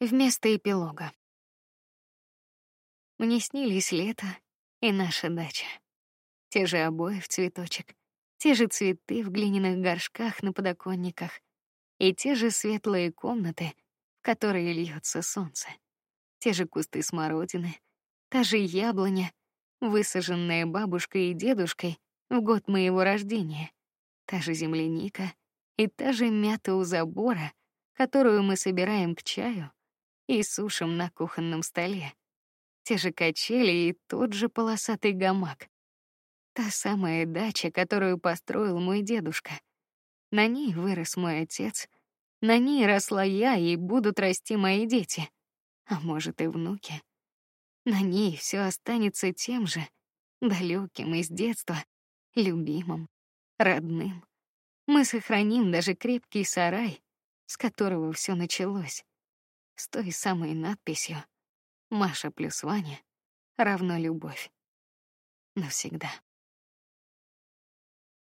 Вместо эпилога. Мне снились лето и наша дача. Те же обои в цветочек, те же цветы в глиняных горшках на подоконниках и те же светлые комнаты, в которые льется солнце. Те же кусты смородины, та же яблоня, высаженная бабушкой и дедушкой в год моего рождения, та же земляника и та же мята у забора, которую мы собираем к чаю и сушим на кухонном столе. Те же качели и тот же полосатый гамак. Та самая дача, которую построил мой дедушка. На ней вырос мой отец, на ней росла я и будут расти мои дети, а может и внуки. На ней все останется тем же, далеким из детства, любимым, родным. Мы сохраним даже крепкий сарай, с которого все началось с той самой надписью Маша плюс Ваня равно любовь. Навсегда.